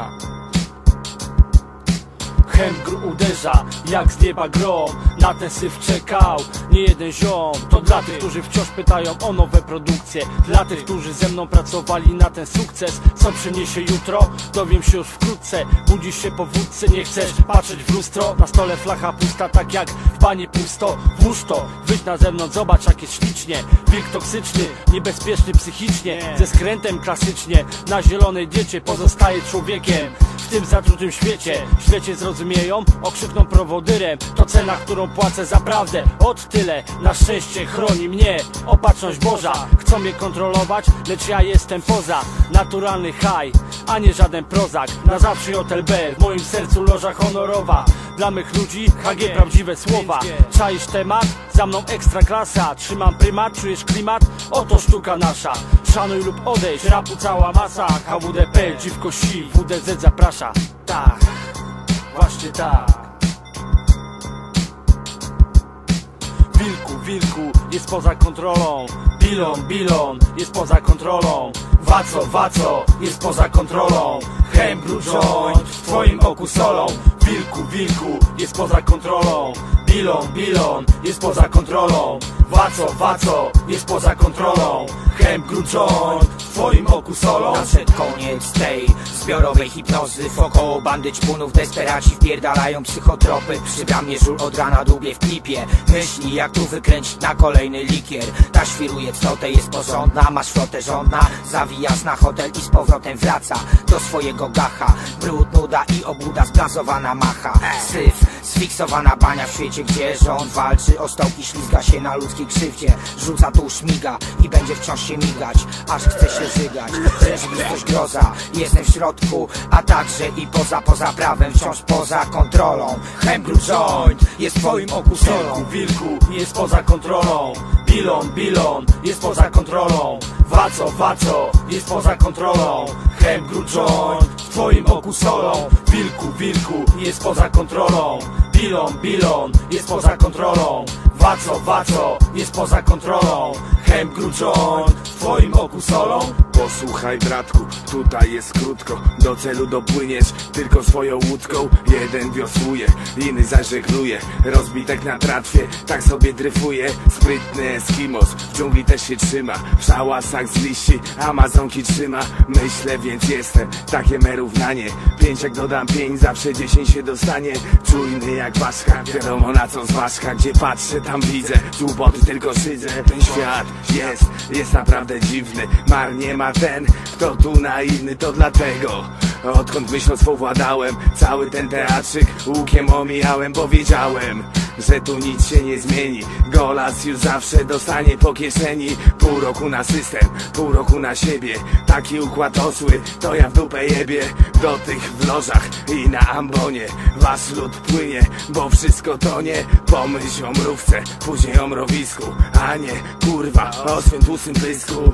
아 Hemgr uderza jak z nieba grom Na ten syf czekał nie jeden ziom. To dla tych, którzy wciąż pytają o nowe produkcje. Dla tych, którzy ze mną pracowali na ten sukces Co przyniesie jutro? Dowiem się już wkrótce. Budzisz się po wódce, nie chcesz patrzeć w lustro. Na stole flacha pusta, tak jak w banie pusto. Włóż to, wyjdź na zewnątrz, zobacz jak jest ślicznie. Wilk toksyczny, niebezpieczny psychicznie. Ze skrętem klasycznie Na zielonej diecie pozostaje człowiekiem tym zatrutym świecie. Świecie zrozumieją, okrzykną prowodyrem. To cena, którą płacę za prawdę. Od tyle, na szczęście chroni mnie Opatrzność Boża, chcą mnie kontrolować Lecz ja jestem poza. Naturalny haj, a nie żaden prozak. Na zawsze JLB, w moim sercu loża honorowa. Dla mych ludzi HG prawdziwe słowa. Czaisz temat? Za mną ekstra klasa. Trzymam prymat, czujesz klimat? Oto sztuka nasza Szanuj lub odejdź, rapu cała masa. HWDP, dziwko si, WDZ zaprasza. Tak, właśnie tak. Wilku, wilku, jest poza kontrolą. Bilon, bilon, jest poza kontrolą Waco, waco, jest poza kontrolą. Hembru joint, w twoim oku solą. Wilku, wilku, jest poza kontrolą. Bilon, bilon, jest poza kontrolą. Waco, waco, jest poza kontrolą. Hembru joint, w twoim oku solą. Nadszedł koniec tej zbiorowej hipnozy. Wokoło bandy ćpunów desperaci wpierdalają psychotropy. Przybra mnie żul od rana długie w klipie. Myśli jak tu wykręcić na kolejny likier. Ta świruje cnotę, jest porządna. Masz flotę żądna, zawijasz na hotel i z powrotem wraca Do swojego gacha. Brud, nuda i obuda zblazowana macha. Syf, sfiksowana bania w świecie Gdzie rząd walczy o stołki Ślizga się na ludzkiej krzywdzie Rzuca tu szmiga i będzie wciąż się migać Aż chce się żygać. Rzeczywistość groza, jestem w środku A także i poza, poza prawem Wciąż poza kontrolą. Hembru joint jest twoim oku solą Wilku, jest poza kontrolą. Bilon, bilon, jest poza kontrolą. Waco, waco, jest poza kontrolą. Hembru joint, twoim oku solą Wilku, wilku, jest poza kontrolą. Bilon, bilon, jest poza kontrolą. Waco, waco, jest poza kontrolą Hembru joint, w twoim oku solą. Posłuchaj bratku, tutaj jest krótko. Do celu dopłyniesz tylko swoją łódką. Jeden wiosłuje, inny zaś żegluje Rozbitek na tratwie, tak sobie dryfuje. Sprytny Eskimos, w dżungli też się trzyma. W szałasach z liści, Amazonki trzyma. Myślę więc jestem, takie me równanie. Pięć jak dodam pięć, zawsze dziesięć się dostanie. Czujny jak ważka, wiadomo na co zważka Gdzie patrzę tam widzę, złuboty tylko szydzę. Ten świat jest, jest naprawdę dziwny Marnie ma ten, kto tu naiwny to dlatego. Odkąd myślą swą władałem Cały ten teatrzyk łukiem omijałem Bo wiedziałem, że tu nic się nie zmieni. Golas już zawsze dostanie po kieszeni. Pół roku na system, pół roku na siebie. Taki układ osły, to ja w dupę jebie. Do tych w lożach i na ambonie. Wasz lud płynie, bo wszystko tonie Pomyśl o mrówce, później o mrowisku. A nie, kurwa, o swym tłustym pysku